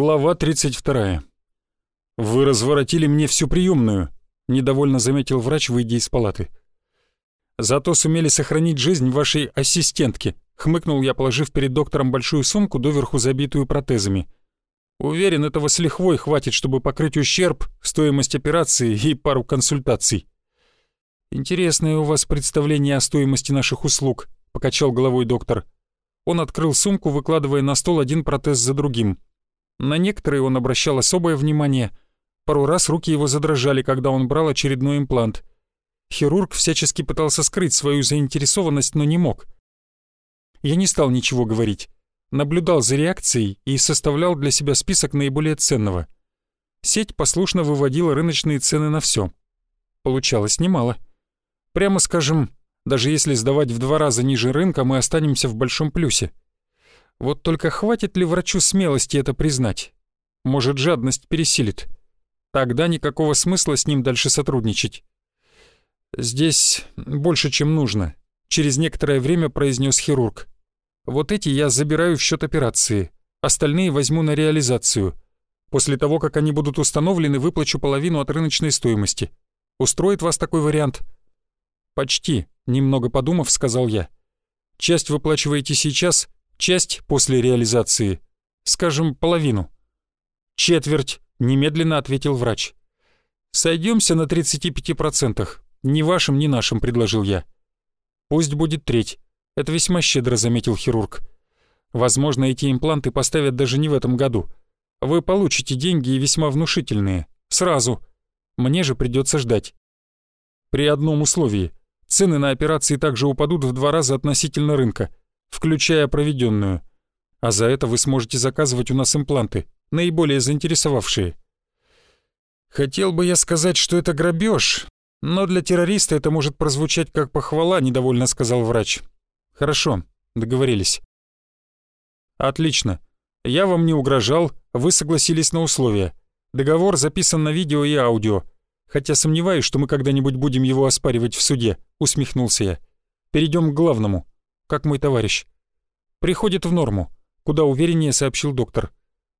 Глава 32. «Вы разворотили мне всю приемную», — недовольно заметил врач, выйдя из палаты. «Зато сумели сохранить жизнь вашей ассистентке», — хмыкнул я, положив перед доктором большую сумку, доверху забитую протезами. «Уверен, этого с лихвой хватит, чтобы покрыть ущерб, стоимость операции и пару консультаций». «Интересное у вас представление о стоимости наших услуг», — покачал головой доктор. Он открыл сумку, выкладывая на стол один протез за другим. На некоторые он обращал особое внимание. Пару раз руки его задрожали, когда он брал очередной имплант. Хирург всячески пытался скрыть свою заинтересованность, но не мог. Я не стал ничего говорить. Наблюдал за реакцией и составлял для себя список наиболее ценного. Сеть послушно выводила рыночные цены на все. Получалось немало. Прямо скажем, даже если сдавать в два раза ниже рынка, мы останемся в большом плюсе. Вот только хватит ли врачу смелости это признать? Может, жадность пересилит? Тогда никакого смысла с ним дальше сотрудничать. «Здесь больше, чем нужно», — через некоторое время произнес хирург. «Вот эти я забираю в счет операции, остальные возьму на реализацию. После того, как они будут установлены, выплачу половину от рыночной стоимости. Устроит вас такой вариант?» «Почти», — немного подумав, сказал я. «Часть выплачиваете сейчас, часть после реализации, скажем, половину. Четверть, немедленно ответил врач. Сойдемся на 35%. Ни вашим, ни нашим, предложил я. Пусть будет треть. Это весьма щедро заметил хирург. Возможно, эти импланты поставят даже не в этом году. Вы получите деньги и весьма внушительные. Сразу. Мне же придется ждать. При одном условии. Цены на операции также упадут в два раза относительно рынка включая проведенную. А за это вы сможете заказывать у нас импланты, наиболее заинтересовавшие. Хотел бы я сказать, что это грабеж, но для террориста это может прозвучать как похвала, недовольно сказал врач. Хорошо, договорились. Отлично. Я вам не угрожал, вы согласились на условия. Договор записан на видео и аудио. Хотя сомневаюсь, что мы когда-нибудь будем его оспаривать в суде, усмехнулся я. Перейдем к главному как мой товарищ. Приходит в норму, куда увереннее сообщил доктор.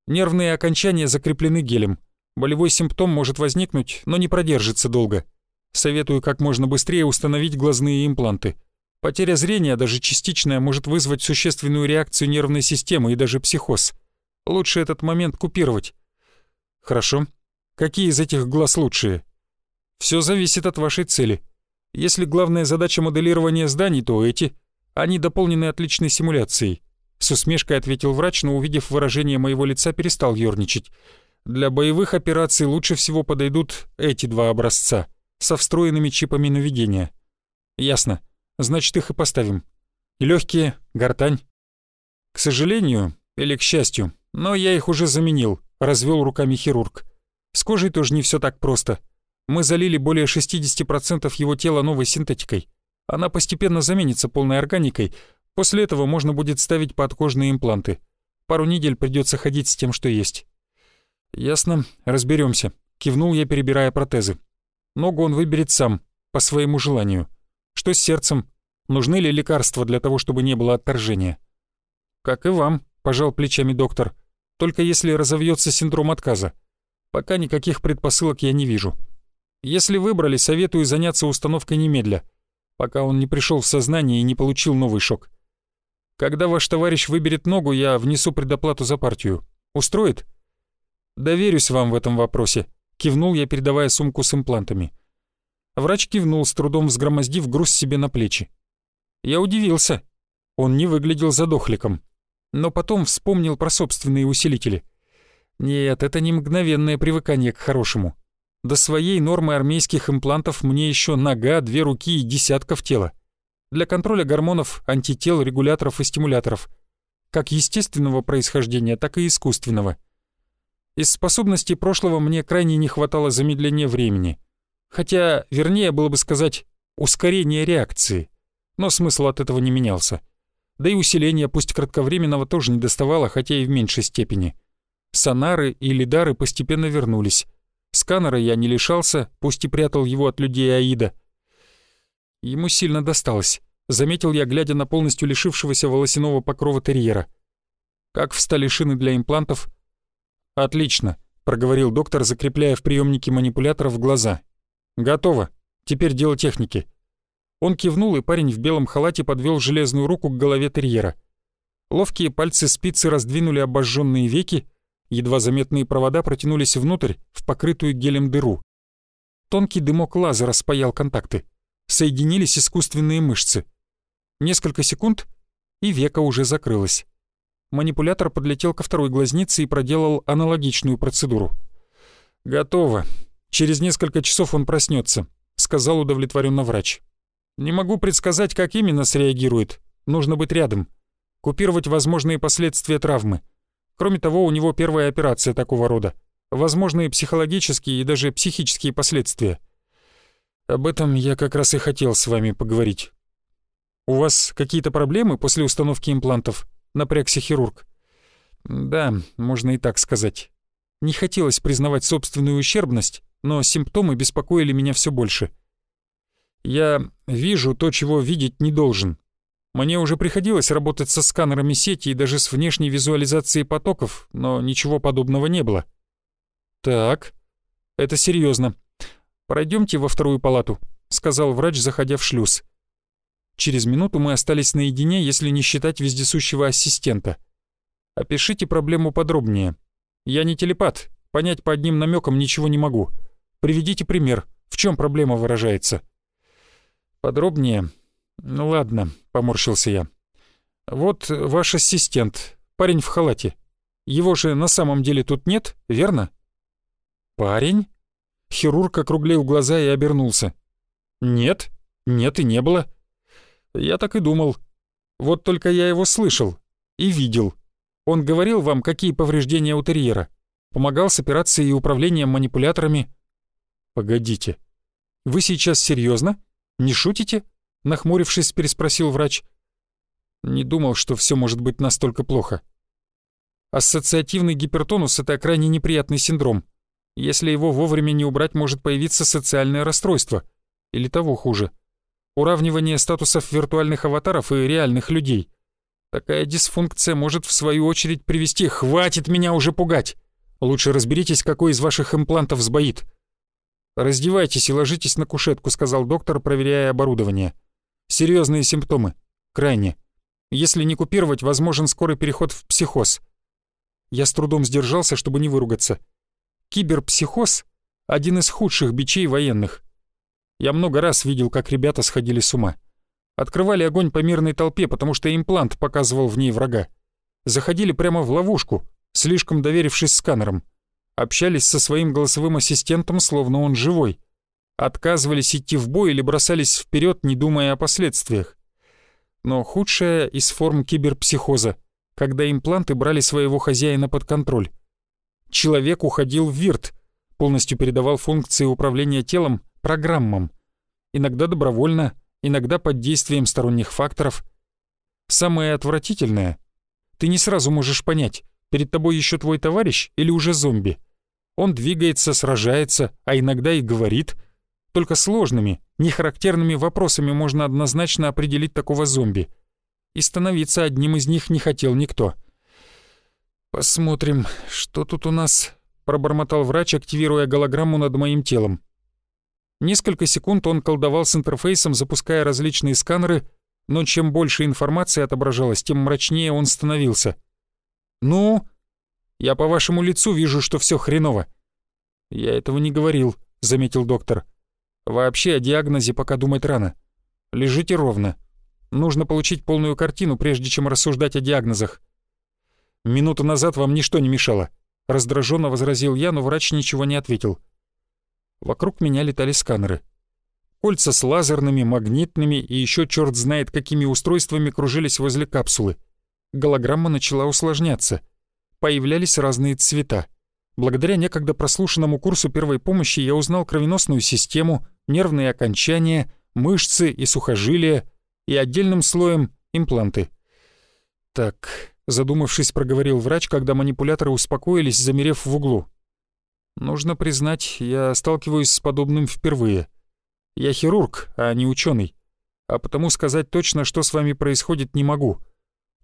Нервные окончания закреплены гелем. Болевой симптом может возникнуть, но не продержится долго. Советую как можно быстрее установить глазные импланты. Потеря зрения, даже частичная, может вызвать существенную реакцию нервной системы и даже психоз. Лучше этот момент купировать. Хорошо. Какие из этих глаз лучшие? Все зависит от вашей цели. Если главная задача моделирования зданий, то эти — они дополнены отличной симуляцией. С усмешкой ответил врач, но увидев выражение моего лица, перестал ёрничать. Для боевых операций лучше всего подойдут эти два образца со встроенными чипами наведения. Ясно. Значит, их и поставим. И легкие, гортань. К сожалению, или к счастью, но я их уже заменил, развел руками хирург. С кожей тоже не все так просто. Мы залили более 60% его тела новой синтетикой. Она постепенно заменится полной органикой. После этого можно будет ставить подкожные импланты. Пару недель придется ходить с тем, что есть. Ясно, разберемся. Кивнул я, перебирая протезы. Ногу он выберет сам, по своему желанию. Что с сердцем? Нужны ли лекарства для того, чтобы не было отторжения? Как и вам, пожал плечами доктор. Только если разовьется синдром отказа. Пока никаких предпосылок я не вижу. Если выбрали, советую заняться установкой немедля пока он не пришел в сознание и не получил новый шок. Когда ваш товарищ выберет ногу, я внесу предоплату за партию. Устроит? Доверюсь вам в этом вопросе, кивнул я, передавая сумку с имплантами. Врач кивнул, с трудом взгромоздив груз себе на плечи. Я удивился. Он не выглядел задохликом. Но потом вспомнил про собственные усилители. Нет, это не мгновенное привыкание к хорошему. До своей нормы армейских имплантов мне еще нога, две руки и десятков тела. Для контроля гормонов, антител, регуляторов и стимуляторов. Как естественного происхождения, так и искусственного. Из способностей прошлого мне крайне не хватало замедления времени. Хотя, вернее было бы сказать, ускорения реакции. Но смысл от этого не менялся. Да и усиления, пусть кратковременного, тоже не доставало, хотя и в меньшей степени. Сонары и лидары постепенно вернулись. Сканера я не лишался, пусть и прятал его от людей Аида. Ему сильно досталось, заметил я, глядя на полностью лишившегося волосяного покрова терьера. Как встали шины для имплантов? «Отлично», — проговорил доктор, закрепляя в приемнике манипуляторов глаза. «Готово. Теперь дело техники». Он кивнул, и парень в белом халате подвел железную руку к голове терьера. Ловкие пальцы спицы раздвинули обожженные веки, едва заметные провода протянулись внутрь, в покрытую гелем дыру. Тонкий дымок лазера спаял контакты. Соединились искусственные мышцы. Несколько секунд, и века уже закрылось. Манипулятор подлетел ко второй глазнице и проделал аналогичную процедуру. «Готово. Через несколько часов он проснется», — сказал удовлетворенно врач. «Не могу предсказать, как именно среагирует. Нужно быть рядом. Купировать возможные последствия травмы. Кроме того, у него первая операция такого рода возможные психологические и даже психические последствия. Об этом я как раз и хотел с вами поговорить. У вас какие-то проблемы после установки имплантов? Напрягся хирург. Да, можно и так сказать. Не хотелось признавать собственную ущербность, но симптомы беспокоили меня все больше. Я вижу то, чего видеть не должен. Мне уже приходилось работать со сканерами сети и даже с внешней визуализацией потоков, но ничего подобного не было. «Так, это серьезно. Пройдемте во вторую палату», — сказал врач, заходя в шлюз. Через минуту мы остались наедине, если не считать вездесущего ассистента. «Опишите проблему подробнее. Я не телепат, понять по одним намекам ничего не могу. Приведите пример, в чем проблема выражается». «Подробнее? Ну ладно», — поморщился я. «Вот ваш ассистент, парень в халате. Его же на самом деле тут нет, верно?» «Парень?» Хирург округлил глаза и обернулся. «Нет, нет и не было». «Я так и думал. Вот только я его слышал и видел. Он говорил вам, какие повреждения у терьера. Помогал с операцией и управлением манипуляторами». «Погодите. Вы сейчас серьезно? Не шутите?» Нахмурившись, переспросил врач. «Не думал, что все может быть настолько плохо». Ассоциативный гипертонус — это крайне неприятный синдром. Если его вовремя не убрать, может появиться социальное расстройство. Или того хуже. Уравнивание статусов виртуальных аватаров и реальных людей. Такая дисфункция может в свою очередь привести «Хватит меня уже пугать!» Лучше разберитесь, какой из ваших имплантов сбоит. «Раздевайтесь и ложитесь на кушетку», — сказал доктор, проверяя оборудование. «Серьезные симптомы. Крайне. Если не купировать, возможен скорый переход в психоз». Я с трудом сдержался, чтобы не выругаться. Киберпсихоз — один из худших бичей военных. Я много раз видел, как ребята сходили с ума. Открывали огонь по мирной толпе, потому что имплант показывал в ней врага. Заходили прямо в ловушку, слишком доверившись сканерам. Общались со своим голосовым ассистентом, словно он живой. Отказывались идти в бой или бросались вперед, не думая о последствиях. Но худшая из форм киберпсихоза, когда импланты брали своего хозяина под контроль. Человек уходил в вирт, полностью передавал функции управления телом программам. Иногда добровольно, иногда под действием сторонних факторов. Самое отвратительное — ты не сразу можешь понять, перед тобой еще твой товарищ или уже зомби. Он двигается, сражается, а иногда и говорит. Только сложными, нехарактерными вопросами можно однозначно определить такого зомби. И становиться одним из них не хотел никто — «Посмотрим, что тут у нас...» — пробормотал врач, активируя голограмму над моим телом. Несколько секунд он колдовал с интерфейсом, запуская различные сканеры, но чем больше информации отображалось, тем мрачнее он становился. «Ну?» «Я по вашему лицу вижу, что все хреново». «Я этого не говорил», — заметил доктор. «Вообще о диагнозе пока думать рано. Лежите ровно. Нужно получить полную картину, прежде чем рассуждать о диагнозах. Минуту назад вам ничто не мешало», — раздраженно возразил я, но врач ничего не ответил. Вокруг меня летали сканеры. Кольца с лазерными, магнитными и еще черт знает какими устройствами кружились возле капсулы. Голограмма начала усложняться. Появлялись разные цвета. Благодаря некогда прослушанному курсу первой помощи я узнал кровеносную систему, нервные окончания, мышцы и сухожилия и отдельным слоем импланты. Так, задумавшись, проговорил врач, когда манипуляторы успокоились, замерев в углу. Нужно признать, я сталкиваюсь с подобным впервые. Я хирург, а не ученый, а потому сказать точно, что с вами происходит, не могу.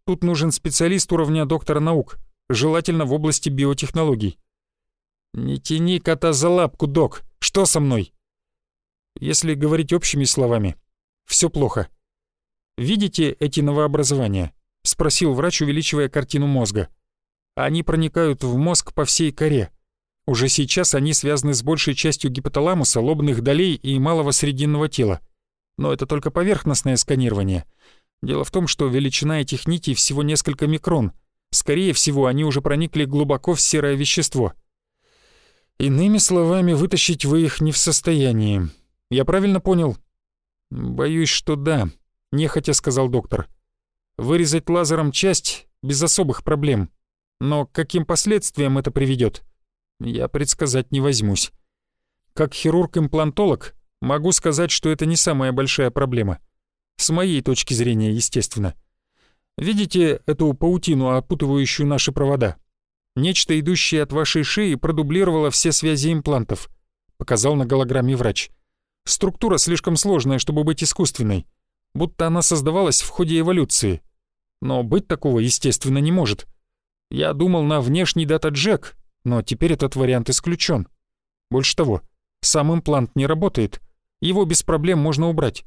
Тут нужен специалист уровня доктора наук, желательно в области биотехнологий. «Не тяни кота за лапку, док. Что со мной?» Если говорить общими словами, все плохо. «Видите эти новообразования?» — спросил врач, увеличивая картину мозга. «Они проникают в мозг по всей коре. Уже сейчас они связаны с большей частью гипоталамуса, лобных долей и малого срединного тела. Но это только поверхностное сканирование. Дело в том, что величина этих нитей всего несколько микрон. Скорее всего, они уже проникли глубоко в серое вещество. Иными словами, вытащить вы их не в состоянии. Я правильно понял?» «Боюсь, что да», — нехотя сказал доктор. «Вырезать лазером часть без особых проблем. Но к каким последствиям это приведет, я предсказать не возьмусь. Как хирург-имплантолог могу сказать, что это не самая большая проблема. С моей точки зрения, естественно. Видите эту паутину, опутывающую наши провода? Нечто, идущее от вашей шеи, продублировало все связи имплантов», — показал на голограмме врач. Структура слишком сложная, чтобы быть искусственной. Будто она создавалась в ходе эволюции. Но быть такого, естественно, не может. Я думал на внешний дата-джек, но теперь этот вариант исключен. Больше того, сам имплант не работает. Его без проблем можно убрать.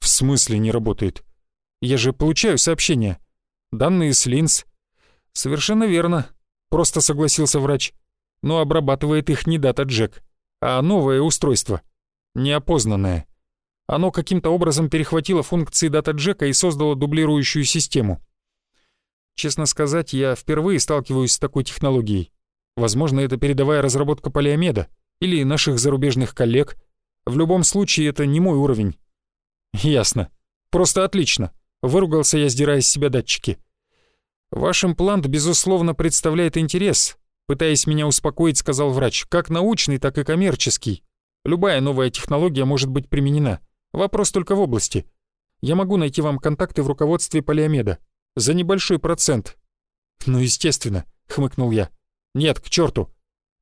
В смысле не работает? Я же получаю сообщения. Данные с линз. Совершенно верно. Просто согласился врач. Но обрабатывает их не дата-джек, а новое устройство — неопознанное. Оно каким-то образом перехватило функции дата-джека и создало дублирующую систему. Честно сказать, я впервые сталкиваюсь с такой технологией. Возможно, это передовая разработка полиомеда или наших зарубежных коллег. В любом случае, это не мой уровень. Ясно. Просто отлично. Выругался я, сдирая с себя датчики. Ваш имплант, безусловно, представляет интерес. Пытаясь меня успокоить, сказал врач, как научный, так и коммерческий. Любая новая технология может быть применена. Вопрос только в области. Я могу найти вам контакты в руководстве Полиомеда. За небольшой процент. Ну, естественно, хмыкнул я. Нет, к черту.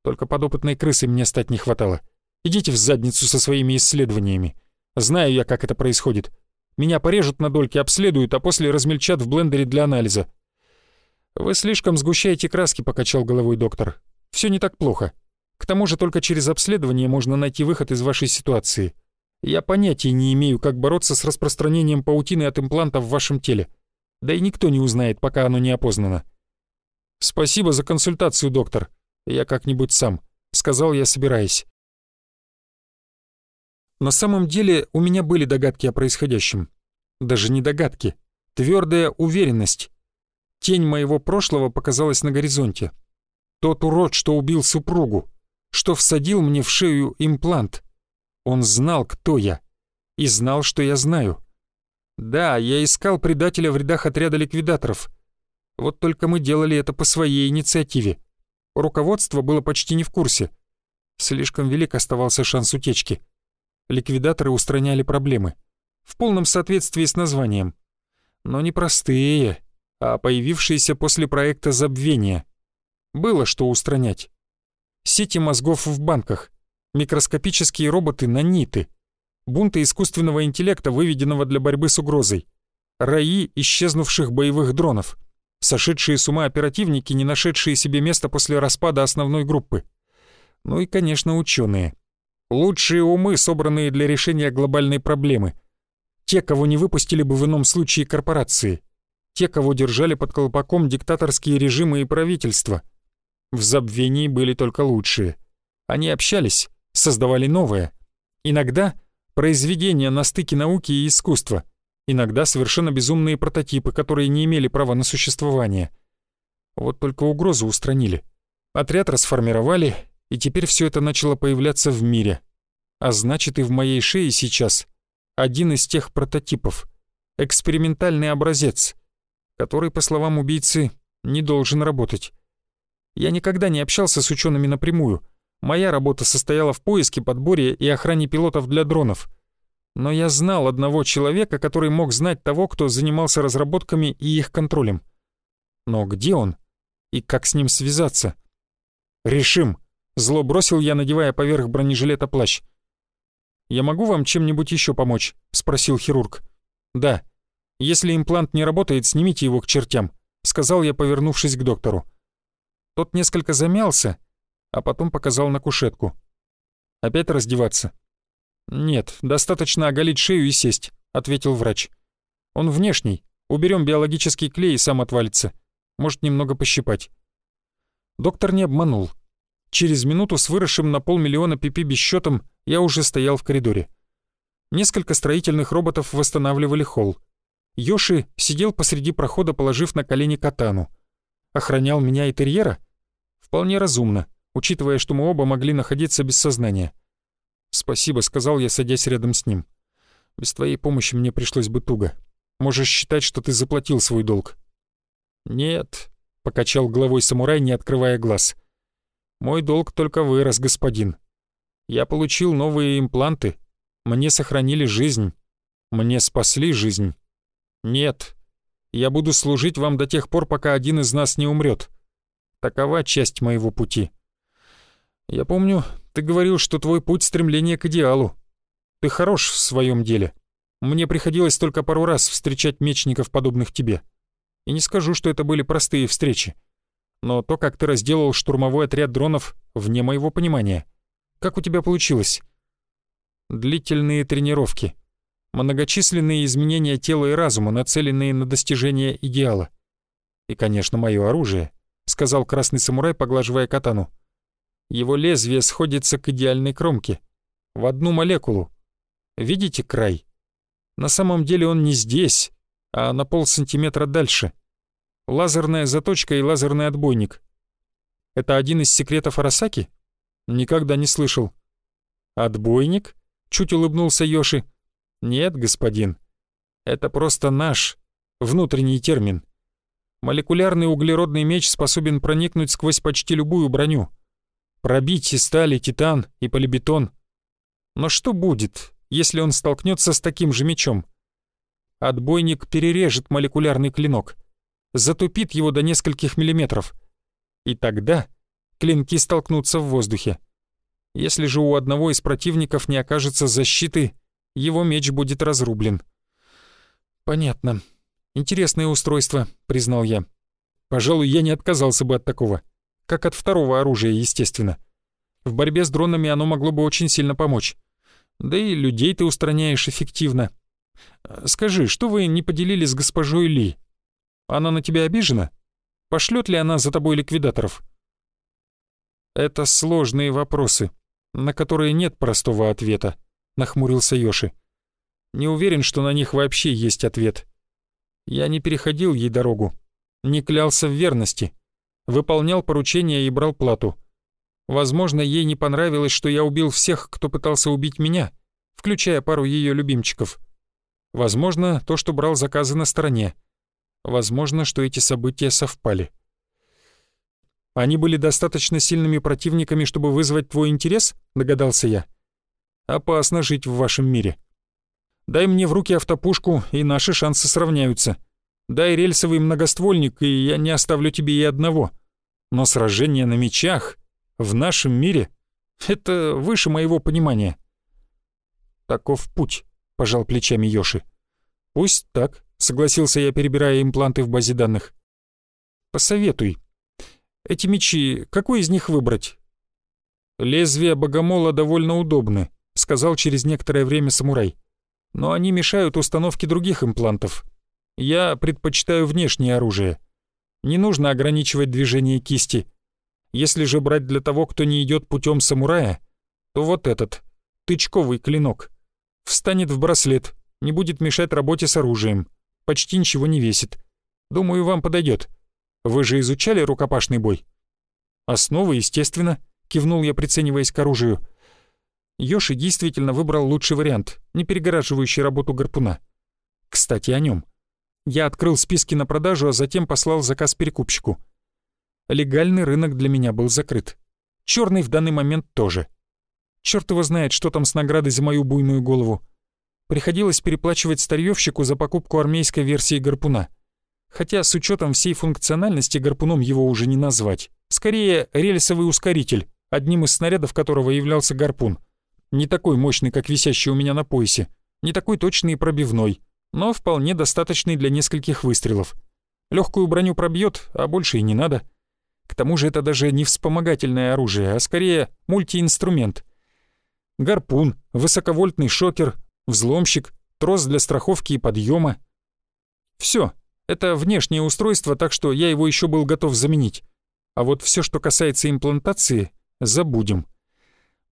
Только подопытной крысы мне стать не хватало. Идите в задницу со своими исследованиями. Знаю я, как это происходит. Меня порежут на дольки, обследуют, а после размельчат в блендере для анализа. «Вы слишком сгущаете краски», — покачал головой доктор. «Все не так плохо. К тому же только через обследование можно найти выход из вашей ситуации. Я понятия не имею, как бороться с распространением паутины от импланта в вашем теле. Да и никто не узнает, пока оно не опознано. Спасибо за консультацию, доктор. Я как-нибудь сам, сказал я, собираясь. На самом деле у меня были догадки о происходящем. Даже не догадки, твердая уверенность. Тень моего прошлого показалась на горизонте. Тот урод, что убил супругу, что всадил мне в шею имплант. Он знал, кто я, и знал, что я знаю. Да, я искал предателя в рядах отряда ликвидаторов. Вот только мы делали это по своей инициативе. Руководство было почти не в курсе. Слишком велик оставался шанс утечки. Ликвидаторы устраняли проблемы. В полном соответствии с названием. Но не простые, а появившиеся после проекта забвения. Было что устранять сети мозгов в банках, микроскопические роботы-наниты, бунты искусственного интеллекта, выведенного для борьбы с угрозой, раи исчезнувших боевых дронов, сошедшие с ума оперативники, не нашедшие себе места после распада основной группы. Ну и, конечно, ученые. Лучшие умы, собранные для решения глобальной проблемы. Те, кого не выпустили бы в ином случае корпорации. Те, кого держали под колпаком диктаторские режимы и правительства — в забвении были только лучшие. Они общались, создавали новое. Иногда произведения на стыке науки и искусства, иногда совершенно безумные прототипы, которые не имели права на существование. Вот только угрозу устранили. Отряд расформировали, и теперь все это начало появляться в мире. А значит, и в моей шее сейчас один из тех прототипов. Экспериментальный образец, который, по словам убийцы, не должен работать. Я никогда не общался с учеными напрямую. Моя работа состояла в поиске, подборе и охране пилотов для дронов. Но я знал одного человека, который мог знать того, кто занимался разработками и их контролем. Но где он? И как с ним связаться? «Решим!» — зло бросил я, надевая поверх бронежилета плащ. «Я могу вам чем-нибудь еще помочь?» — спросил хирург. «Да. Если имплант не работает, снимите его к чертям», — сказал я, повернувшись к доктору. Тот несколько замялся, а потом показал на кушетку. «Опять раздеваться?» «Нет, достаточно оголить шею и сесть», — ответил врач. «Он внешний. Уберем биологический клей и сам отвалится. Может, немного пощипать». Доктор не обманул. Через минуту с выросшим на полмиллиона пипи бесчетом я уже стоял в коридоре. Несколько строительных роботов восстанавливали холл. Йоши сидел посреди прохода, положив на колени катану. Охранял меня и терьера? Вполне разумно, учитывая, что мы оба могли находиться без сознания. «Спасибо», — сказал я, садясь рядом с ним. «Без твоей помощи мне пришлось бы туго. Можешь считать, что ты заплатил свой долг». «Нет», — покачал головой самурай, не открывая глаз. «Мой долг только вырос, господин. Я получил новые импланты. Мне сохранили жизнь. Мне спасли жизнь. Нет, я буду служить вам до тех пор, пока один из нас не умрет. Такова часть моего пути. Я помню, ты говорил, что твой путь — стремление к идеалу. Ты хорош в своем деле. Мне приходилось только пару раз встречать мечников, подобных тебе. И не скажу, что это были простые встречи. Но то, как ты разделал штурмовой отряд дронов, вне моего понимания. Как у тебя получилось? Длительные тренировки. Многочисленные изменения тела и разума, нацеленные на достижение идеала. И, конечно, мое оружие, сказал красный самурай, поглаживая катану. Его лезвие сходится к идеальной кромке. В одну молекулу. Видите край? На самом деле он не здесь, а на полсантиметра дальше. Лазерная заточка и лазерный отбойник. Это один из секретов Арасаки? Никогда не слышал. Отбойник? Чуть улыбнулся Йоши. Нет, господин. Это просто наш внутренний термин. Молекулярный углеродный меч способен проникнуть сквозь почти любую броню пробить и стали, титан, и полибетон. Но что будет, если он столкнется с таким же мечом? Отбойник перережет молекулярный клинок, затупит его до нескольких миллиметров. И тогда клинки столкнутся в воздухе. Если же у одного из противников не окажется защиты, его меч будет разрублен. «Понятно. Интересное устройство», — признал я. «Пожалуй, я не отказался бы от такого как от второго оружия, естественно. В борьбе с дронами оно могло бы очень сильно помочь. Да и людей ты устраняешь эффективно. Скажи, что вы не поделили с госпожой Ли? Она на тебя обижена? Пошлет ли она за тобой ликвидаторов? Это сложные вопросы, на которые нет простого ответа, нахмурился Йоши. Не уверен, что на них вообще есть ответ. Я не переходил ей дорогу, не клялся в верности выполнял поручения и брал плату. Возможно, ей не понравилось, что я убил всех, кто пытался убить меня, включая пару ее любимчиков. Возможно, то, что брал заказы на стороне. Возможно, что эти события совпали. Они были достаточно сильными противниками, чтобы вызвать твой интерес, догадался я. Опасно жить в вашем мире. Дай мне в руки автопушку, и наши шансы сравняются. Дай рельсовый многоствольник, и я не оставлю тебе и одного но сражение на мечах в нашем мире — это выше моего понимания. «Таков путь», — пожал плечами Йоши. «Пусть так», — согласился я, перебирая импланты в базе данных. «Посоветуй. Эти мечи, какой из них выбрать?» «Лезвия богомола довольно удобны», — сказал через некоторое время самурай. «Но они мешают установке других имплантов. Я предпочитаю внешнее оружие». Не нужно ограничивать движение кисти. Если же брать для того, кто не идет путем самурая, то вот этот, тычковый клинок, встанет в браслет, не будет мешать работе с оружием, почти ничего не весит. Думаю, вам подойдет. Вы же изучали рукопашный бой? Основы, естественно, кивнул я, прицениваясь к оружию. Йоши действительно выбрал лучший вариант, не перегораживающий работу гарпуна. Кстати, о нем. Я открыл списки на продажу, а затем послал заказ перекупщику. Легальный рынок для меня был закрыт. Черный в данный момент тоже. Черт его знает, что там с наградой за мою буйную голову. Приходилось переплачивать старьевщику за покупку армейской версии гарпуна. Хотя с учетом всей функциональности гарпуном его уже не назвать. Скорее, рельсовый ускоритель, одним из снарядов которого являлся гарпун. Не такой мощный, как висящий у меня на поясе. Не такой точный и пробивной но вполне достаточный для нескольких выстрелов. Легкую броню пробьет, а больше и не надо. К тому же это даже не вспомогательное оружие, а скорее мультиинструмент. Гарпун, высоковольтный шокер, взломщик, трос для страховки и подъема. Все, это внешнее устройство, так что я его еще был готов заменить. А вот все, что касается имплантации, забудем.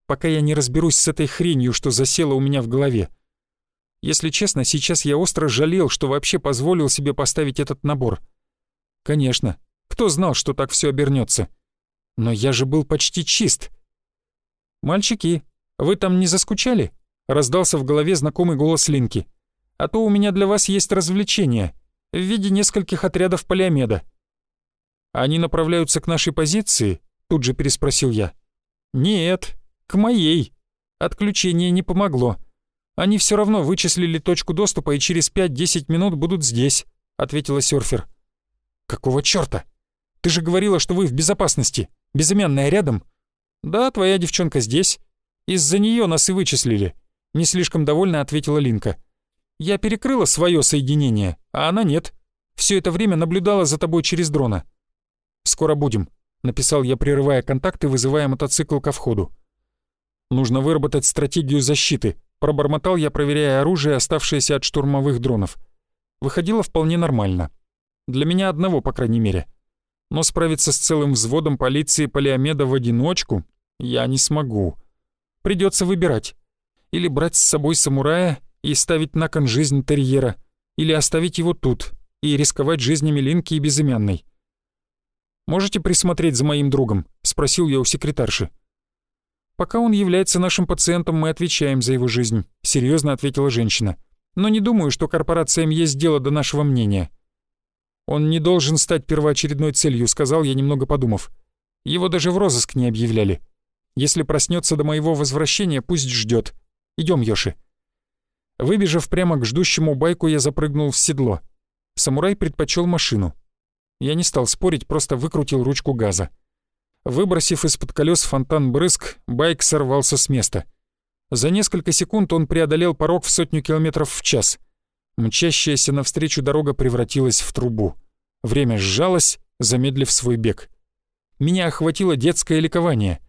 Пока я не разберусь с этой хренью, что засела у меня в голове. Если честно, сейчас я остро жалел, что вообще позволил себе поставить этот набор. Конечно, кто знал, что так все обернется? Но я же был почти чист. «Мальчики, вы там не заскучали?» — раздался в голове знакомый голос Линки. «А то у меня для вас есть развлечение в виде нескольких отрядов полиомеда». «Они направляются к нашей позиции?» — тут же переспросил я. «Нет, к моей. Отключение не помогло. Они все равно вычислили точку доступа и через 5-10 минут будут здесь», — ответила серфер. «Какого чёрта? Ты же говорила, что вы в безопасности. Безымянная рядом?» «Да, твоя девчонка здесь. Из-за нее нас и вычислили», — не слишком довольно ответила Линка. «Я перекрыла свое соединение, а она нет. Все это время наблюдала за тобой через дрона». «Скоро будем», — написал я, прерывая контакты, вызывая мотоцикл ко входу. «Нужно выработать стратегию защиты», — пробормотал я, проверяя оружие, оставшееся от штурмовых дронов. Выходило вполне нормально. Для меня одного, по крайней мере. Но справиться с целым взводом полиции Полиомеда в одиночку я не смогу. Придется выбирать. Или брать с собой самурая и ставить на кон жизнь терьера, или оставить его тут и рисковать жизнями Линки и Безымянной. «Можете присмотреть за моим другом?» — спросил я у секретарши. «Пока он является нашим пациентом, мы отвечаем за его жизнь», — серьезно ответила женщина. «Но не думаю, что корпорациям есть дело до нашего мнения». «Он не должен стать первоочередной целью», — сказал я, немного подумав. «Его даже в розыск не объявляли. Если проснется до моего возвращения, пусть ждет. Идем, Йоши». Выбежав прямо к ждущему байку, я запрыгнул в седло. Самурай предпочел машину. Я не стал спорить, просто выкрутил ручку газа. Выбросив из-под колес фонтан брызг, байк сорвался с места. За несколько секунд он преодолел порог в сотню километров в час. Мчащаяся навстречу дорога превратилась в трубу. Время сжалось, замедлив свой бег. Меня охватило детское ликование.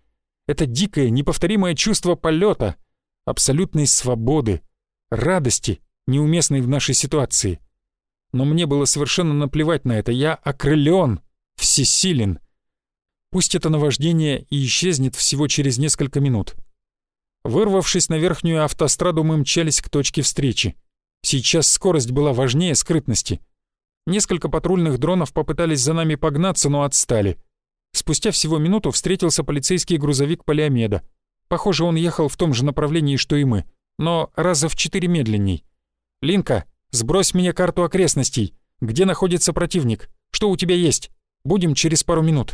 Это дикое, неповторимое чувство полета, абсолютной свободы, радости, неуместной в нашей ситуации. Но мне было совершенно наплевать на это. Я окрылен, всесилен — Пусть это наваждение и исчезнет всего через несколько минут. Вырвавшись на верхнюю автостраду, мы мчались к точке встречи. Сейчас скорость была важнее скрытности. Несколько патрульных дронов попытались за нами погнаться, но отстали. Спустя всего минуту встретился полицейский грузовик Полиомеда. Похоже, он ехал в том же направлении, что и мы, но раза в четыре медленней. «Линка, сбрось мне карту окрестностей. Где находится противник? Что у тебя есть? Будем через пару минут».